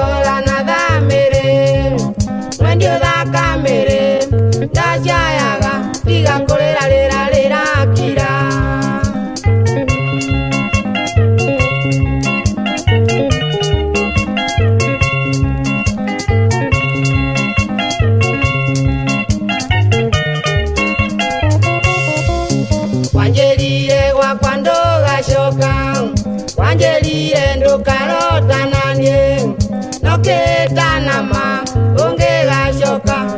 noche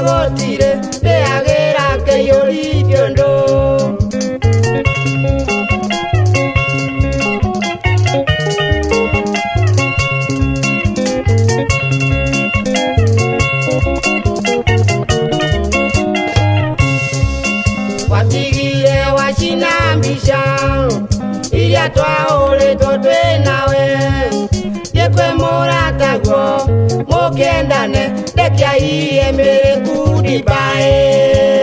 vavotire veagerake yolityondo kwatigile wacinambisa ilya twaole totwenawe yekwemoratagwo mokendane Pecea ei e mere cu dibae